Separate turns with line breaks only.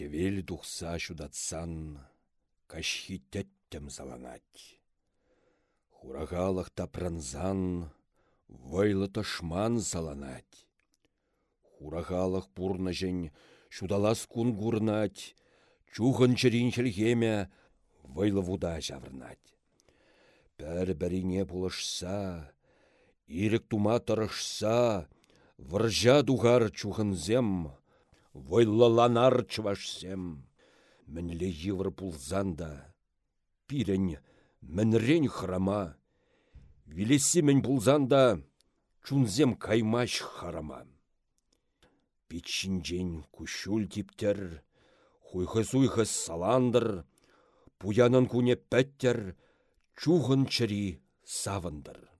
Хевел тухса шудатсан, кашхи теттем заланать. Хурағалық тапранзан, вайлы ташман заланать. Хурағалық пурна жен шудалас кун гурнать, чухын чырин хемя вайлы вуда жаврнать. Пәр-бәрине бұлышса, ирік тума тұрышса, выржа дуғар чухынзем, вайлыланар чывашсем. Мінле евр пулзанда, пирен мінрен храма, Вилесі мен пулзанда, чунзем каймаш харама. Пичинжен кушул типтер, хуйхы-суйхы саландыр, пуянын куне пәттер, чухын чыри савындыр.